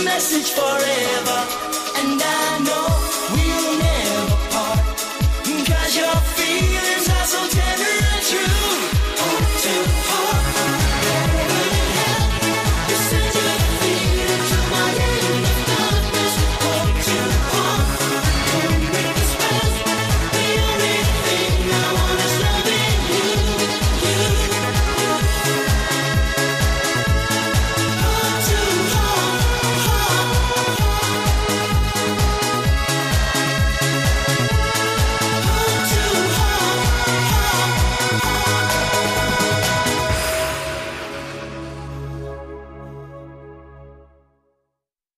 message forever, and I know.